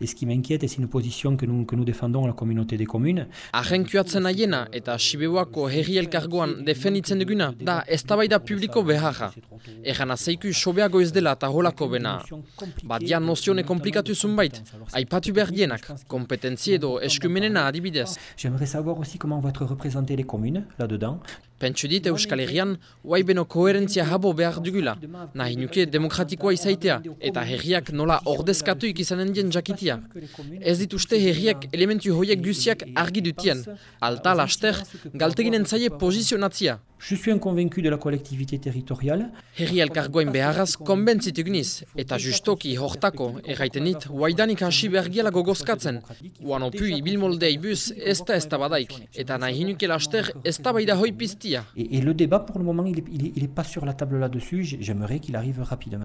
Et ce qui m'inquiète, et c'est une position que nous, que nous défendons à la communauté des communes. Arrenkuatzen aiena eta Sibeuako herri elkargoan defenditzen duguna da eztabaida publiko beharra. Egan azeiku sobeago ez dela eta holako bena. Badia nozione komplikatu zunbait, aipatu behar dienak, kompetentzie edo eskumenena adibidez. J'aimerais savoir aussi comment vont être représentées les communes là-dedans. Pentsu dit Euskal Herrian, beno koherentzia habo behar dugula. Nahi nuke demokratikoa izaitea, eta herriak nola ordezkatu ikizanen dien jakitia. Ez dituzte herriak elementu hoiek guziak argi dutien. Alta laster, galteginen zaie pozizionatzia. Je suis un convaincu de la collectivité territoriale. Herri elkargoen beharraz konbentzituk niz, eta justoki hortako, erraiten dit, waidanik hasi bergiela gogozkatzen. Uan opu ibilmoldea ibuz ez da ez badaik, eta nahi hinuke laster ez da baida hoi piztia. Et, et le débat pour le moment, il n'est pas sur la table là-dessus, j'aimerais qu'il arrive rapidement.